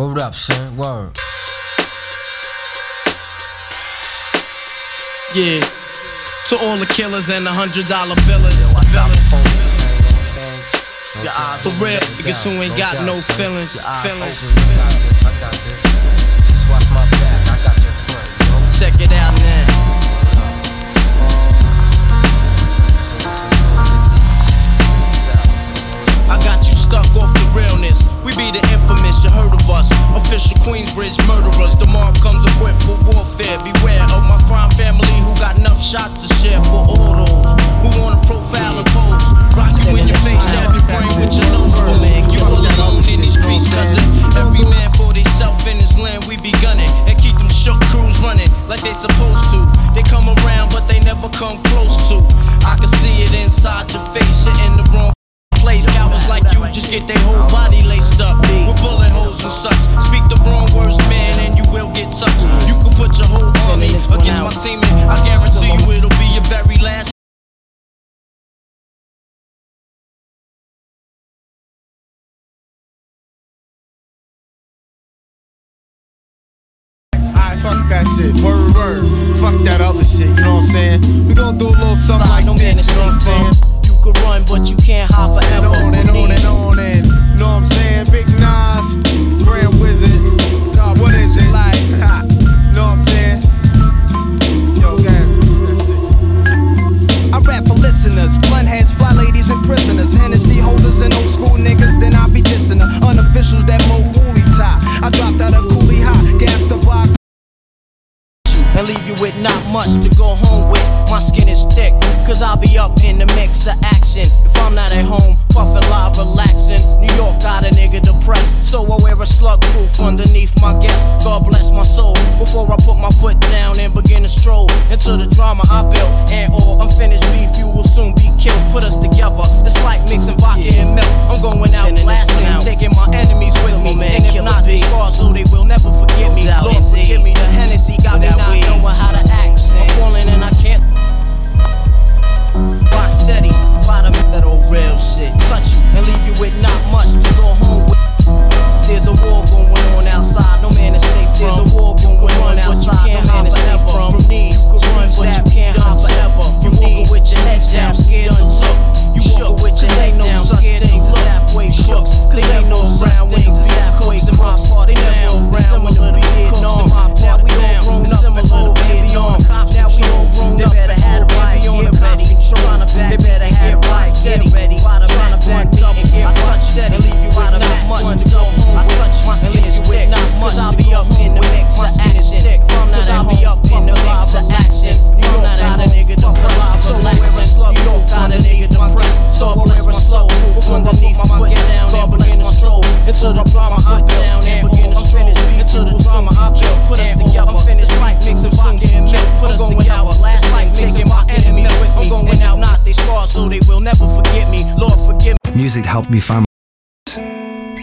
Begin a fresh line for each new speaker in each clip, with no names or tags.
Word up, son. Word.
Yeah. To all the killers and the hundred dollar billers. For real, niggas who ain't got no feelings. Feelings. Check it out now. I got you stuck off the realness. We be the infamous, you heard of us. Official Queensbridge murderers. The Mobb comes equipped for warfare. Beware of my crime family who got enough shots
shit. Word, word. Fuck that other shit, you know what I'm saying? We gonna do a little something like
no
this, you know what I'm saying?
You could run, but you can't hide forever.
on and on and on and, you know what I'm saying? Big Nas, Grand Wizard. God, what is it like? Ha, you know what I'm saying? Yo.
I rap for listeners, blunt heads, fly ladies, and prisoners. Hennessy holders and old school niggas, then I be dissing her. Unofficials that mo woolly tie. I dropped out a Cooley High, gas.
And leave you with not much to go home with. My skin is thick, cause I'll be up in the mix of action. If I'm not at home, puffin' live, relaxing. New York got a nigga depressed, so I wear a slug proof underneath my guest. God bless my soul. Before I put my foot down and begin to stroll into the drama I built. And all unfinished beef, you will soon be killed. Put us together, it's like mixing vodka and milk. I'm going out blasting, taking my enemies with me. And if not, they scar so oh, they will never forget me. Lord, forgive me, the Hennessy got me not knowing how to act. I'm falling and I can't. Rock steady, bottom that old real shit. Touch you and leave you with not much to go home with. There's a war going on outside, no man is safe. There's a war going on outside, no man is safe from. From me, you can run, but you can't hide forever. You walking with your head down, scared and took. You walking with your head down, scared and look halfway shook. Cause ain't no round things is halfway crooks. They never around when the beat on. Now we all grown up, similar to baby on. Now we all grown up, better have right, get ready. Trying to back, they better have right, get ready. Trying to back up and get touch steady. Leave you with not much to go home. I touch my skin is with not much. I'll be up in the mix of action. Cause I'll be up in the mix of action. You don't a nigga to press. So relaxing. You don't got a nigga to press. So bless my soul. Underneath my foot down and begin to stroll. Into the drama I down and begin to stroll. Into the drama I built. Put us together. Unfinished life mixing vodka and milk. Put us together. Last like taking my enemies with me. I'm going out, not they scar, so they will never forget me. Lord, forgive me.
Music helped me find my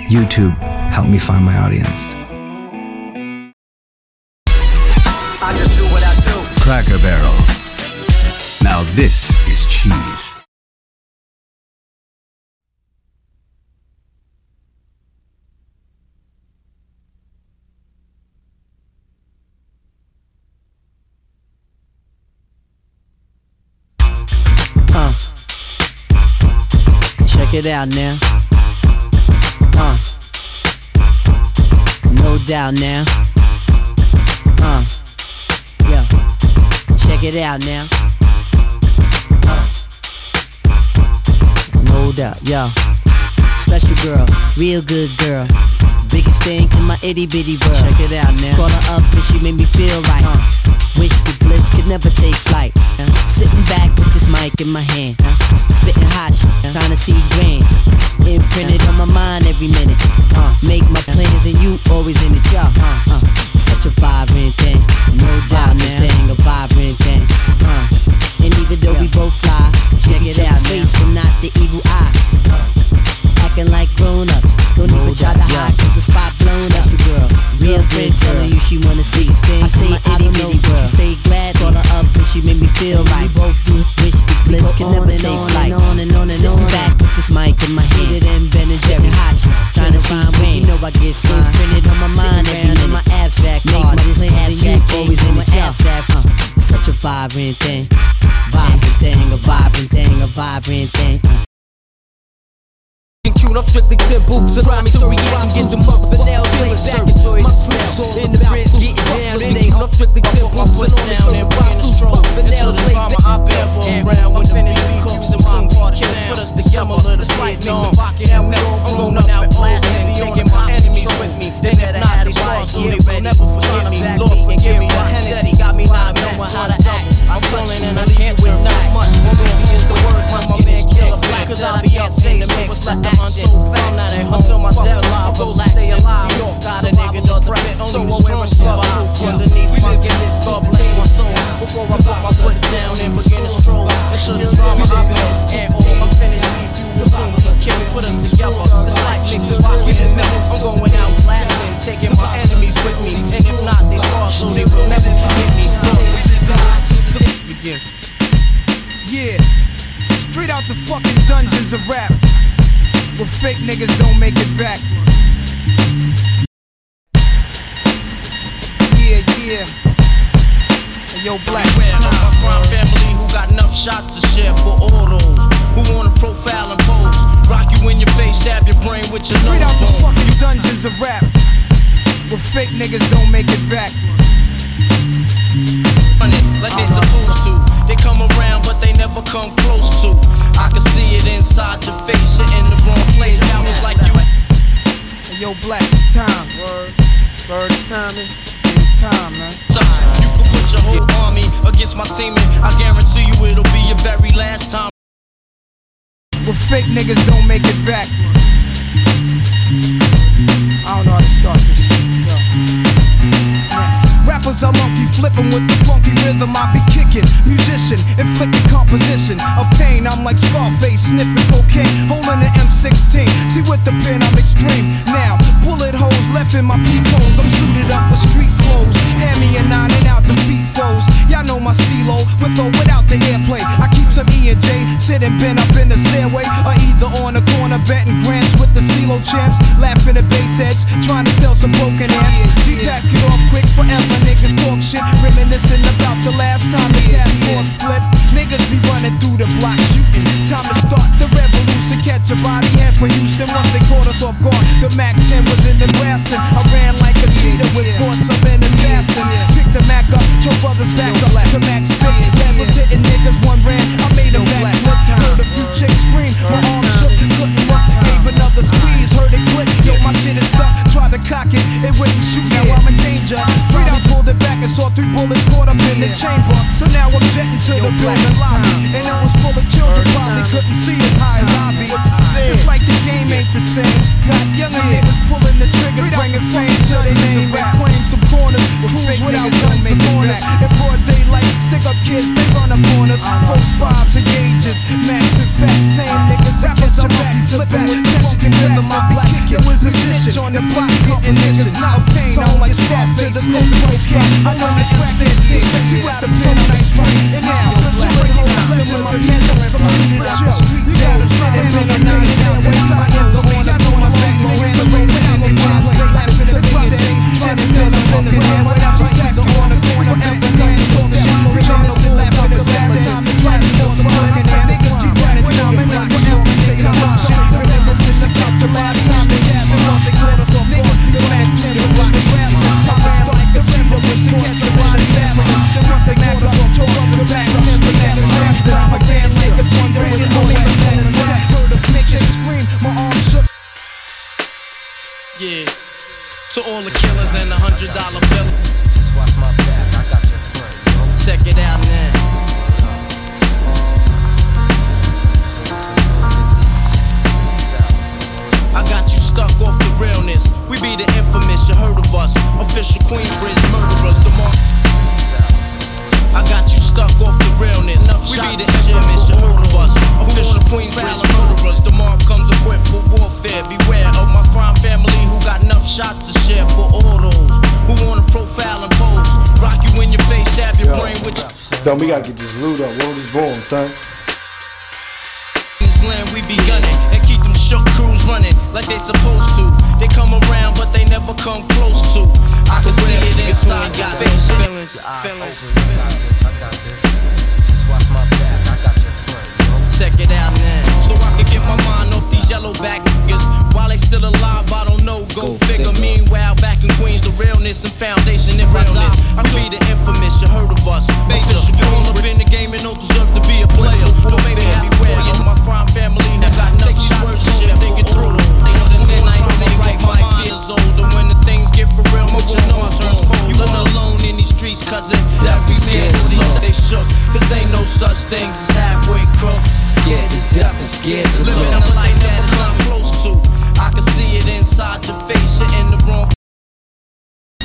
YouTube helped me find my audience.
I just do what I do.
Cracker Barrel. Now this is cheese.
It out now. Uh. No doubt now. Uh. Yo. Check it out now. Uh. No doubt, yo. Special girl, real good girl. Biggest thing in my itty bitty world. Check it out now. Call her up and she made me feel right. Uh. Wish the bliss could never take flight. Uh. Sitting back with this mic in my hand. Uh. Spitting hot shit, trying to see grand. Imprinted on my mind every minute. Uh. Make my plans and you always in it, y'all. Uh. Uh.
Scarface sniffing cocaine, holding an M16. See with the pen I'm extreme. Now bullet holes left in my peep holes. I'm suited up with street clothes. Hand me a nine and out the feet froze. Y'all know my stilo with or without the airplay. I keep some E and J sitting bent up in the stairway, or either on the corner betting grants with the CeeLo champs, laughing at bass heads, trying to sell some broken amps. G-Packs get off quick forever. Niggas talk shit, reminiscing about the last time the task force flipped. Niggas be running through the block shooting. Time to start the revolution. Catch a body head for Houston once they caught us off guard. The Mac 10 was in the grass and I ran like a cheetah with thoughts of an assassin. Picked the Mac up, two brothers back up. The Mac spit, that was hitting niggas. One ran, I made a back. Heard a few chicks scream, my arms shook, couldn't look. Gave another squeeze, heard it click. Yo, my shit is stuck. Tried to cock it, it wouldn't shoot. Now I'm in danger. Out pulled it back and saw three bullets caught up in the chamber. So now I'm jetting to the building lobby. And it was full of children, probably couldn't see as high as I be. It's like the game ain't the same. Got younger niggas pulling the trigger, bringing fame to their name and claim some corners. crews without guns and corners. In broad daylight, stick up kids, they run up on us. Four fives and gauges, max and fat, same niggas. I catch a back, flipping with catching rhythm. I black. It was a snitch on the block, getting niggas not pain. I'm like Scarface, the coke I know this crack is deep. See what the spin on nice. And now, the jury holds levels and measures from to street. You gotta in me and with your Don't we gotta get this loot up. World is born, son. this land we be gunning and keep them shook crews running like they supposed to. They come around, but they never come close to. I can see it inside
your face, feelings, feelings. I got this, I got this.
Just watch my back, I got your front.
Check it out now so I can get my mind off these yellow back niggas. While they still alive, I don't know, go, go figure. Meanwhile, back in Queens, the realness and foundation in realness. I be the infamous, you heard of us. Major, you all up in the game and
don't deserve to
be a player. Don't baby, I beware, you. my crime family have got nothing to worse shit. Think it through. Think of the 19, right, my mind is older. When the things get
for real, my you know I turns streets, cousin. Death is scared. They shook, cause
ain't no such thing as halfway crooks.
Scared to death and scared to
Living a life that is close to. I can see it inside your face. You're in the wrong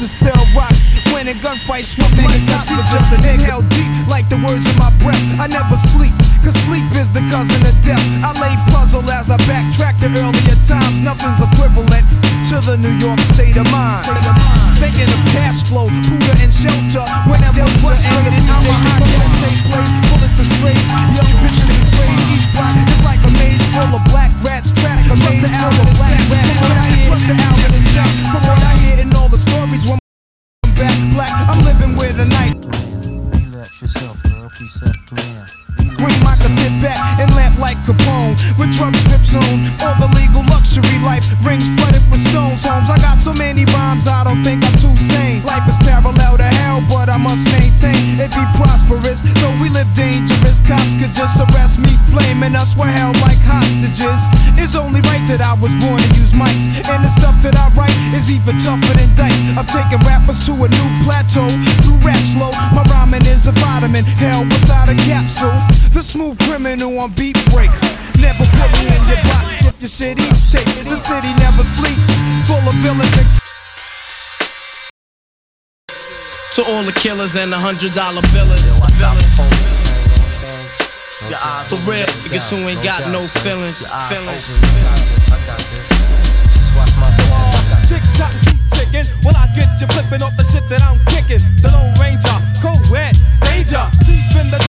to sell rocks. Winning gunfights with niggas I teach just an inhale deep like the words in my breath. I never sleep, cause sleep is the cousin of death. I lay puzzle as I backtrack to earlier times. Nothing's equivalent to the New York state of mind. Thinking of cash flow, Buddha and shelter. Whenever I'm a blaming us held like hostages. It's only right that I was born to use mics, and the stuff that I write is even tougher than dice. I'm taking rappers to a new plateau through rap slow. My rhyming is a vitamin, hell without a capsule. The smooth criminal on beat breaks. Never put me in your box if your shit eats tape. The city never sleeps, full of villains and
To all the killers and the hundred dollar billers. Billers. For real niggas who ain't got no feelings. Feelings.
Tick tock, keep ticking. When I get you flipping off the shit that I'm kicking. The Lone Ranger, cold wet, danger, deep in the.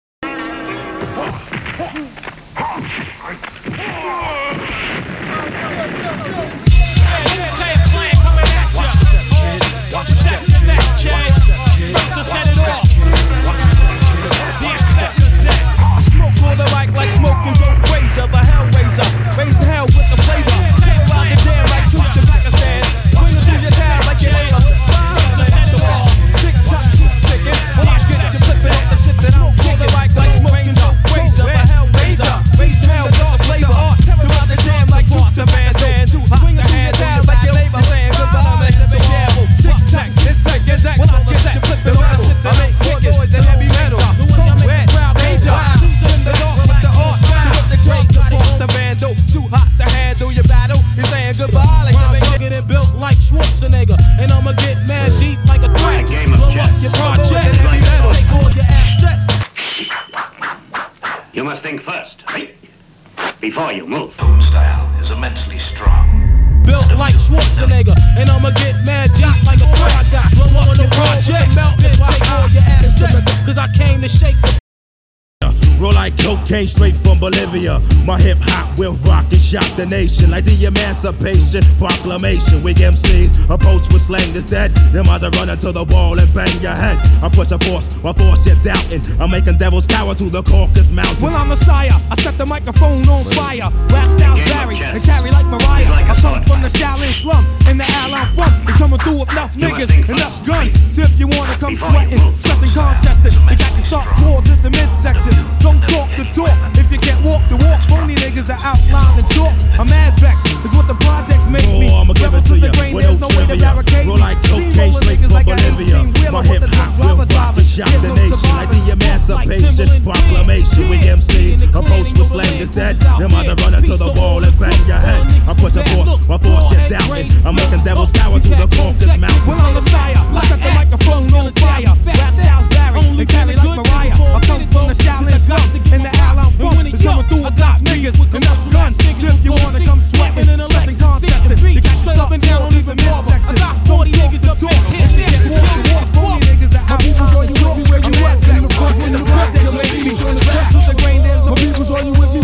The
Emancipation Proclamation. We MCs approach with slang that's dead. Them eyes are running to the wall and bang your head. I push a force while force you're doubting. I'm making devils cower to the Caucasus Mountain.
Well, I'm Messiah. I set the microphone on fire. Rap styles vary and carry like Mariah. Like I come from the Shaolin slum, and the al I'm from is coming through with enough niggas, enough guns. So if you wanna come sweating, stressing, contesting, you got your soft swords at the midsection. Don't talk the talk if you can't walk the walk. Phony niggas that outline and chalk. A mad vex is what the projects make oh, me.
Oh, I'ma give
Rebel
it to
the
ya
grain, there's
no
no way to
trivia.
barricade
Roll
me.
like cocaine
Steamroller
straight
niggas
from
like an
Bolivia.
18-wheeler
My
with
hip
the
hop
driver
will rock
driving.
and shock
There's
the
no
nation like the. Emancipation Proclamation. We MCs approach with slang that's dead. Them eyes are running to the wall and bang your head. I push a force while force you're doubting. I'm making devils cower to the Caucasus Mountain.
Well, I'm Messiah. I set the microphone on fire. Rap styles vary and carry like Mariah. I come from the Shaolin slum, and the al I'm from is coming through with got niggas, enough guns. So if you wanna come sweating, stressing, contesting, you got your soft swords in the midsection. Don't talk the talk. If you can't walk the walk, phony niggas that outline the chalk. I'm mad vex, cause when the projects make me step to the grain, there's no people's are you with me?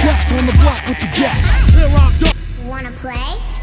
Drops on the block, what you get? Here I go.
Wanna play?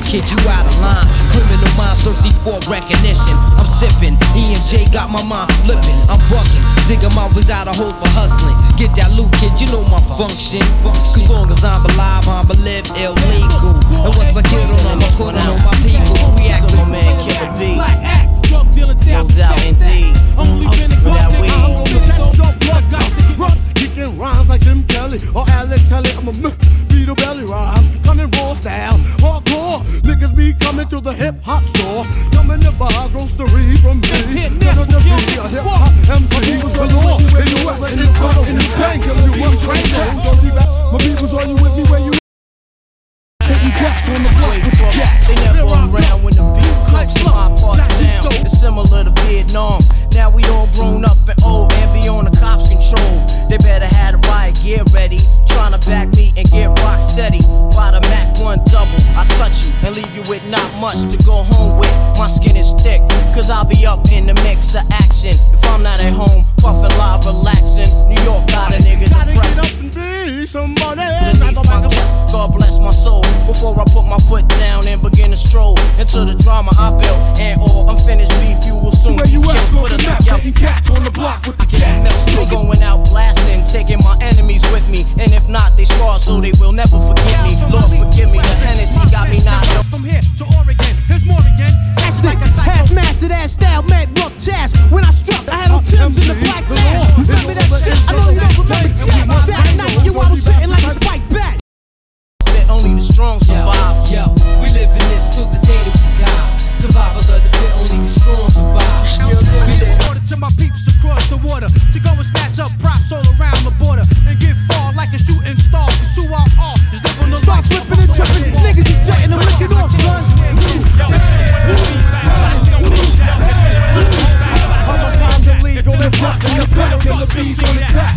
Outplay kid, you out of line. Criminal minds thirsty for recognition. I'm sipping. E and J got my mind flipping. I'm bucking. Digging my ways out of hope for hustling. Get that loot, kid, you know my function. Cause long as I'm alive, I'm a live illegal. And once I get on, I'm putting on my people. React to my man, Killer B.
Black act, drug dealing style.
No doubt, indeed.
Only been a
For that
gun
weed.
nigga. I'm gonna go blood, got to get
rough, kicking rhymes like Jim Kelly or Alex Kelly. I'm a m- Beetle Belly rhymes, coming raw style, hardcore. Niggas coming to the hip hop store. Coming to buy grocery from me. Gonna just be a hip hop you in the you
My people's are you with me where you? Taking
on the. They never around when the much love. Part down. It's similar to Vietnam. Now we all grown up and old and be on the cops' control. They better have a riot gear ready. Trying to back me and get rock steady. By the Mac 1 double, I touch you and leave you with not much to go home with. My skin is thick, cause I'll be up in the mix of action. If I'm not at home, puffin' live, relaxing. New York got a nigga depressed. Beneath my guest, God bless my soul. Before I put my foot down and begin to stroll into the drama I built. And oh, all unfinished beef, you will soon
Where you at.
Put
smoking meth,
together.
cats on the block with the
Still going out blasting, taking my enemies with me. And if not, they scarred so they will never forget me. Lord forgive me, the Hennessy got me not
From here to Oregon, here's more again. Act like a
Half mastered ass style, mad rough chest. When I struck, I had on Tim's in the black mask. Remember that shit? I know you don't remember
strong survive.
Yo, we live in this till the day that we die. Survival of the fit, only the strong survive.
Look forward to my peeps across the water to go and snatch up props all around the border and get far like a shooting star. Pursue our all is living the
Start flipping and tripping. These niggas is jetting and licking off, son.
How much time to leave on the block and the back and the bees on the tap.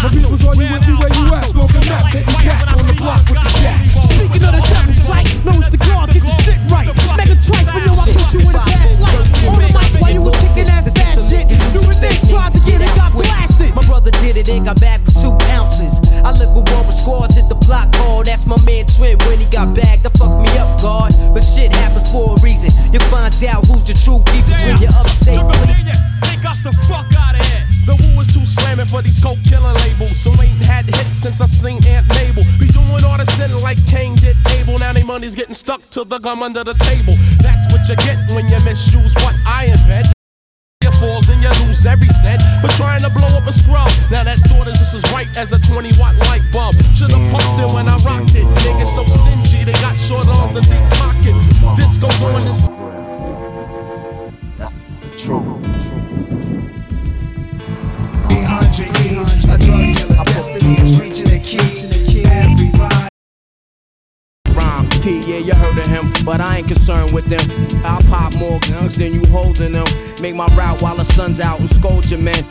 My people's all you with me where you at, smoking meth, getting cats on the block with the cat.
Speaking of the devil sight, knows the guard, get your shit right. Niggas tripe when yo, I put you in a gas light. On the mic while you was kicking that fast shit. You and they tried to get it, got blasted.
My brother did it and got back with two ounces. I live with one with scores, hit the block hard. That's my man Twin when he got back. That fucked me up, God. But shit happens for a reason. You find out who's your true people when you're upstate.
Genius, take us the fuck out of here.
The Wu is too slamming for these Cold Chillin' labels. So ain't had hits since I seen Aunt Mabel. Doing all the sin like Cain did Abel. Now they money's getting stuck to the gum under the table. That's what you get when you misuse what I invent. Falls and you lose every cent. But trying to blow up a scrub. Now that thought is just as bright as a 20 watt light bulb. Should've pumped it when I rocked it. Niggas so stingy, they got short arms and deep pockets. This goes on and
True.
Years, a drug dealer's destiny a key. Everybody.
Rhyme, P, yeah, you heard of him, but I ain't concerned with them. I'll pop more guns than you holding them. Make my route while the sun's out and scold your man.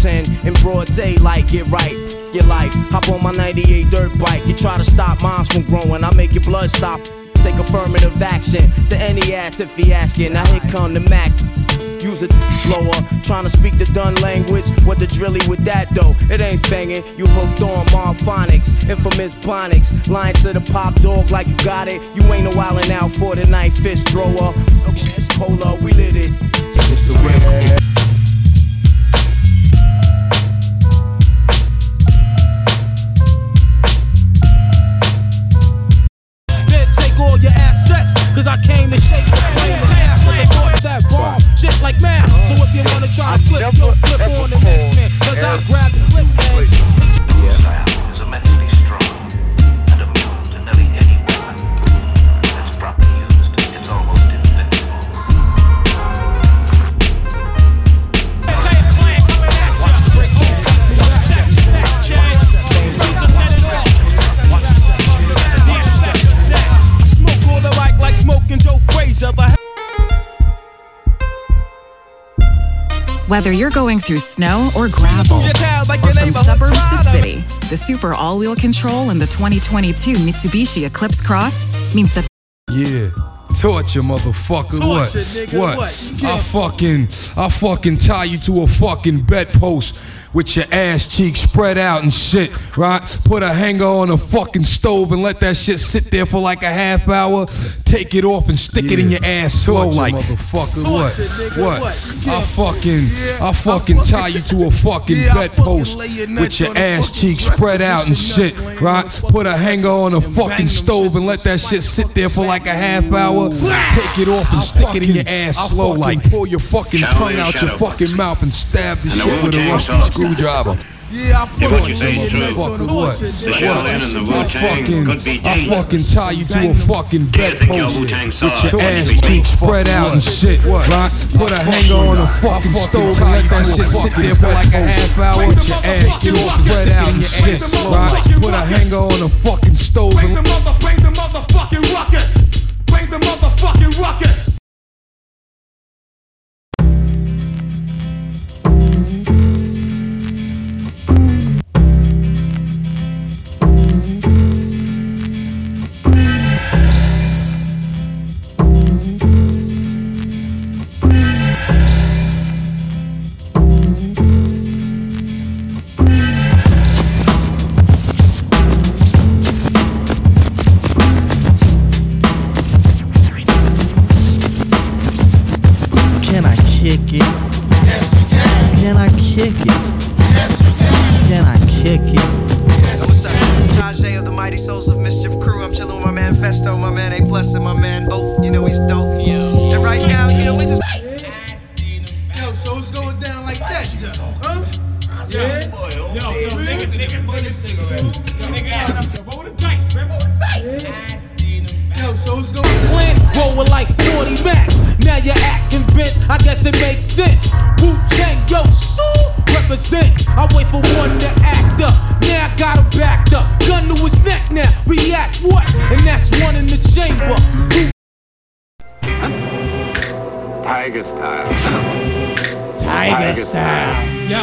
10 in broad daylight, get right, your life. Hop on my 98 dirt bike. You try to stop moms from growing, I make your blood stop. Take affirmative action to any ass if he asking. Now here come the Mac. Use it slower, trying to speak the done language. What the drilly with that though? It ain't banging. You hooked on Marphonics, infamous Bonics. Lying to the pop dog like you got it. You ain't no wildin' out for the night, fist thrower. Cola, we lit it. It's the real.
Going through snow or gravel,
your child like
or
your
from
neighborhood
suburbs to city, the super all-wheel control in the 2022 Mitsubishi Eclipse Cross means that
Yeah. Torture, motherfucker. what?
Nigga,
What?
what?
I
can't-
fucking, I fucking tie you to a fucking bedpost with your ass cheeks spread out and shit, right? Put a hanger on a fucking stove and let that shit sit there for like a half hour. Take it off and stick it in your ass slow, Torture, like motherfucker.
Torture,
what?
nigga,
What?
what? You
I fucking,
Yeah,
I
I
fucking
fucking-
tie you to a fucking
Yeah,
bedpost with your ass
fucking
cheeks spread out and shit, right? Put a hanger on a fucking stove and let that shit sit there for like a half hour. Take it off and stick it in your ass slow, like pull your fucking tongue out your fucking mouth and stab the shit with a rusty
Song.
Screwdriver.
Yeah, I
If what you
fucking
say is true,
Fucking what?
the Shaolin and the
I
Wu-Tang
fucking,
could be
I fucking tie you to a fucking
Do you
bedpost with your ass cheeks spread out and shit, right? Put a hanger on a fucking stove and let that shit sit there for like a half hour. With your ass cheeks spread out and shit, right? Put a hanger on a fucking stove and
Bring the mother, bring the motherfucking ruckus. Bring the motherfucking ruckus. O. You know dope. And right now, you know, we just.
Yo, so it's going down like that, huh? Yeah.
Yo, yo, nigga, nigga, nigga, nigga, roll the dice, man, roll the dice.
Yo, so it's going
Plant rolling like 40 max. Now you're acting convinced, I guess it makes sense. Wu Tang, yo, so represent. I wait for one to act up. Now I got him backed up. Gun to his neck
Tiger style.
Yo.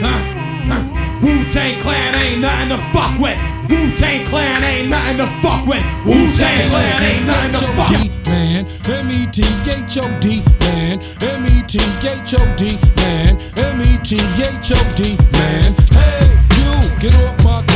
huh? Wu Tang Clan ain't nothing to fuck with. Wu Tang Clan ain't nothing to fuck with. Wu Tang Clan ain't nothing to fuck with.
man, M-E-T-H-O-D, man, M-E-T-H-O-D, man, M-E-T-H-O-D, man. Hey, you, get off my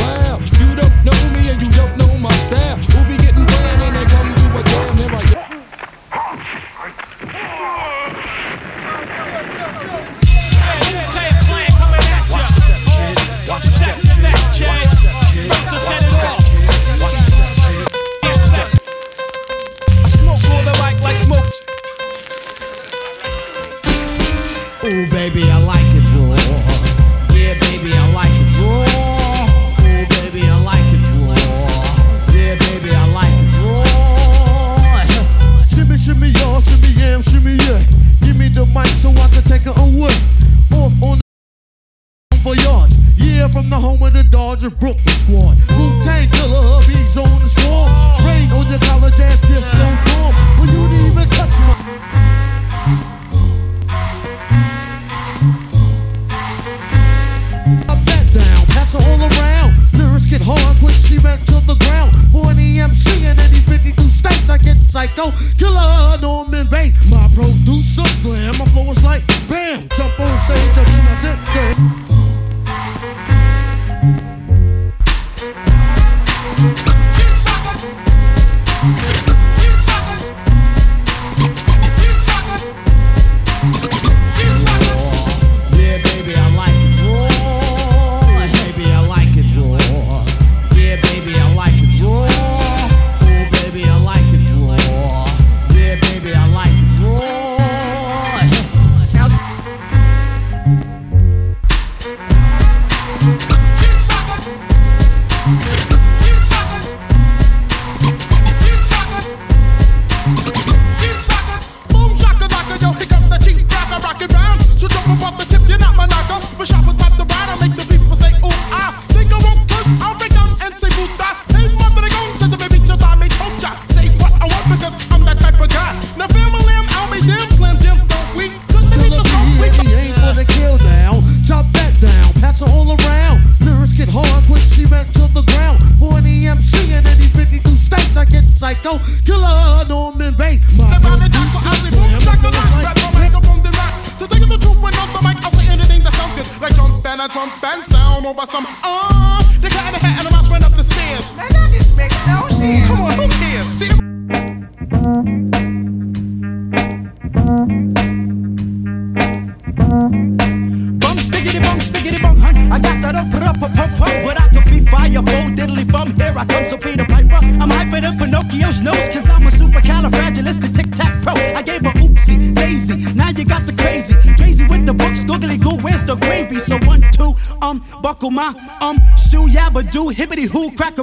Ooh, baby, I like it raw. Yeah, baby, I like it raw. Ooh, baby, I like it raw. Yeah, baby, I like it raw.
Shimmy, shimmy, y'all, shimmy, yeah, shimmy, yeah. Give me the mic so I can take it away. Off on the voyage. Yeah, from the home of the Dodger Brooklyn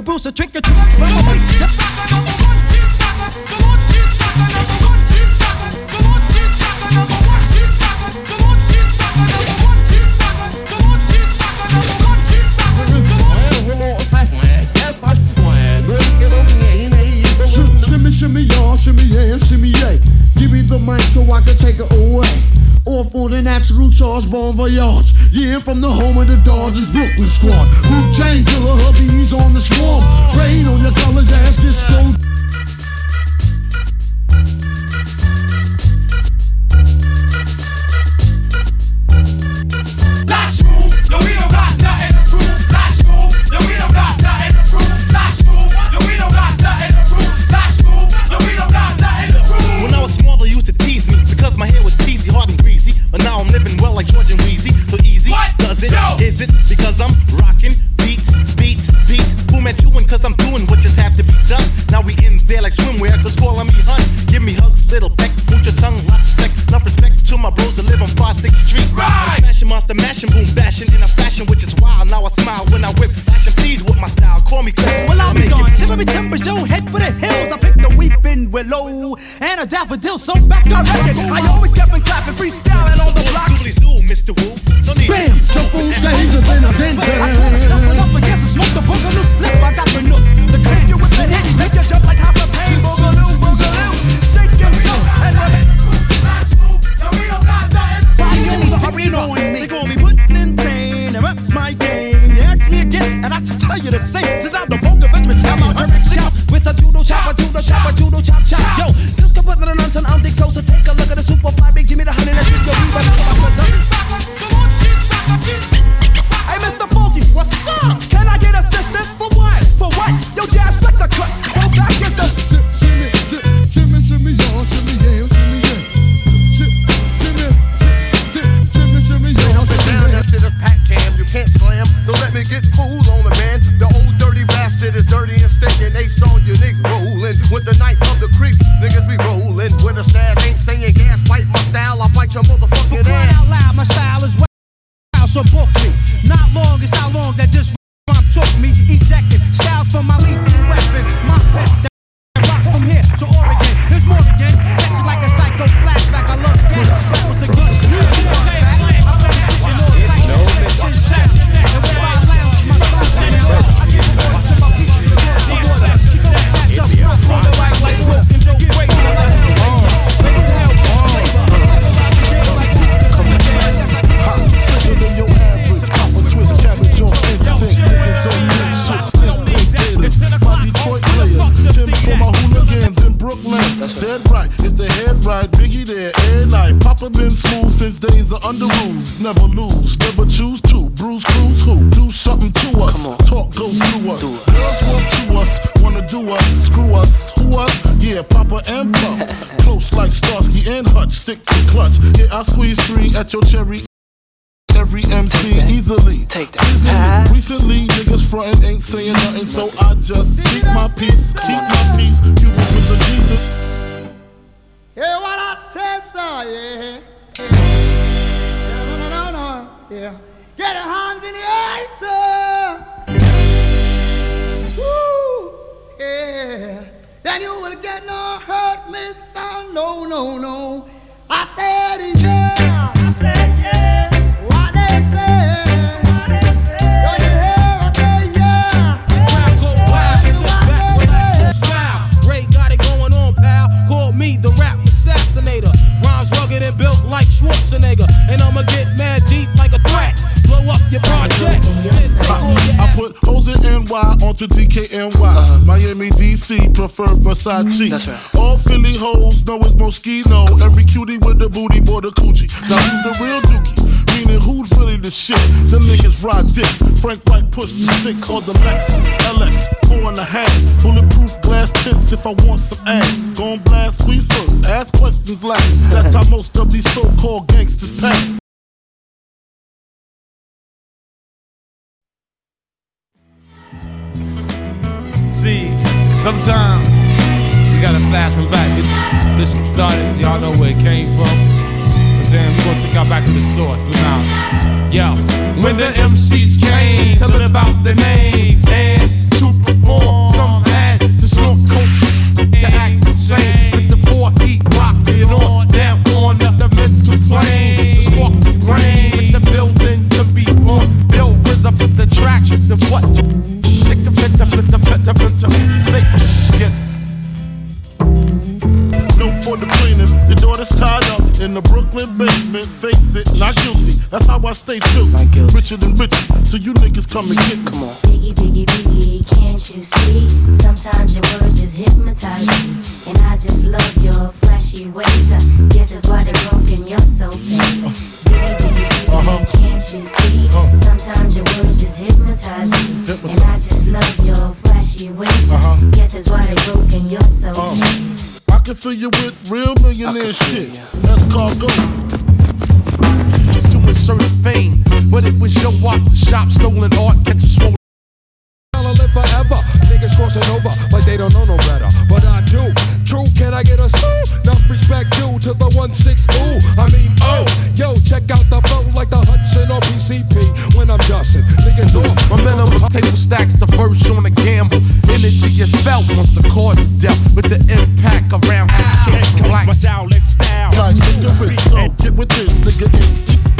crack a trick or treat.
Shimmy, shimmy, y'all, shimmy, yeah, shimmy, yeah. Give me the mic so I can take it away. Off on the natural charge, bon voyage. Yeah, from the home of the Dodgers, Brooklyn squad. Wu Tang killer, hubby's on the swarm. Rain on your college ass disco.
Last
Wheezy. So easy.
it because I'm rocking beats, beats, beats. Boom at you and cause I'm doing what just have to be done. Now we in there like swimwear, cause calling me hun. Give me hugs, little peck, put your tongue, lots of sex. Enough respect to my bros that live on 5 6th Street. I'm smashing monster, mashing, boom, bashing in a fashion which is wild. Now I smile when I whip action seeds with my style. Call me crazy.
Well, I'll be gone.
it-
Timber me timber willow and a daffodil. So back I reckon. I always kept on clapping, freestyling on the block.
Doobly zoo, Mr. Wu. No need
Bam! Jump on stage and then I then Shuffle up against the smoke, the boogaloo split. I got the nooks. The crank you with the hit. Make you jump like house of pain. Boogaloo, boogaloo. Shake and jump and They call me putting in pain, and that's my game. You ask me again, and I just tell you the same. Since I'm the
chop, chop, a judo chop chop. Yo, the butler and nonsense, I don't think so. So take a look at the super fly big Jimmy the honey. Let's get your weave
onto DKNY. Uh-huh. Miami, DC, prefer Versace. Mm-hmm. All Philly hoes know it's Moschino. Every cutie with the booty, boy, the coochie. Now who's the real dookie? Meaning who's really the shit? Them niggas ride dicks. Frank White push the six on the Lexus LX, four and a half. Bulletproof glass tints if I want some ass. Gon' blast squeeze first, ask questions last. That's how most of these so-called gangsters pass.
See, sometimes we gotta fast and. See, this started, y'all know where it came from. I'm saying we're gonna take y'all back to the source, the knowledge. Yo,
When the MCs came, tell it about their names and to perform. Some had to snort coke to act insane. With the poor heat rocking on down on the mental plane. The spark the brain with the building to be on. Bill rhythm to the track, the what?
In the Brooklyn basement. Face it, not guilty. That's how I stay true. Richer than richer, so you niggas come and get Come on.
Biggie, biggie, biggie, can't you see? Sometimes your words just hypnotize me. And I just love your flashy ways. I guess that's why they're broken, you're so fake. Biggie, biggie, biggie, uh-huh. can't you see? Uh-huh. Sometimes your words just hypnotize me. And I just love your flashy ways. I uh-huh. guess that's why they're broken, you're so fake
can fill you with real millionaire shit. That's cargo.
Doing certain fame, but it was your walk, the shop, stolen art, catch a swollen.
I'll live forever. Niggas crossing over like they don't know no better, but I do. True, can I get a soul? Not respect due to the one six ooh. I mean oh, yo, check out the flow like the Hudson or PCP when I'm dusting. Niggas off.
Momentum, table stacks, the first on the gamble. Energy is felt once the chord to death, with the impact around. Ow, can't
my style,
let's down. Like, with this, nigga,
it's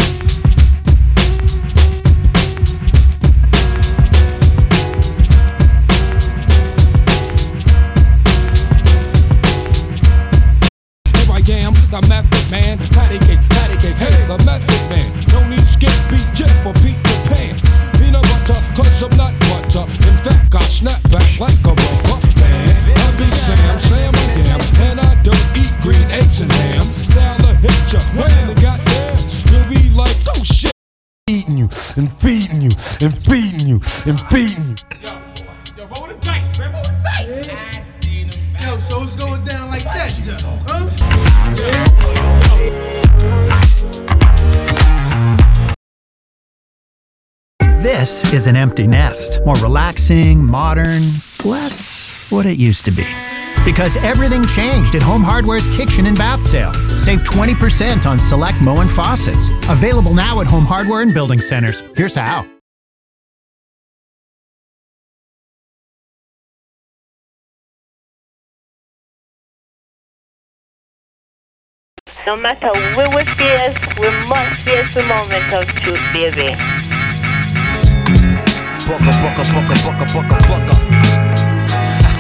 as an empty nest, more relaxing, modern, less what it used to be. Because everything changed at Home Hardware's kitchen and bath sale. Save 20% on select Moen faucets. Available now at Home Hardware and building centers. Here's how.
No matter where we fear, we must face the moment of truth, baby
bucka, bucka, bucka, bucka, bucka, bucka.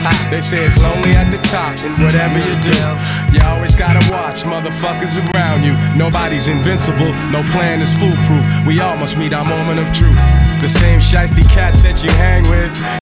They say it's lonely at the top, and whatever you do, you always gotta watch motherfuckers around you. Nobody's invincible, no plan is foolproof. We all must meet our moment of truth. The same shiesty cats that you hang with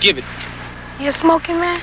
Give it.
You a smoking man?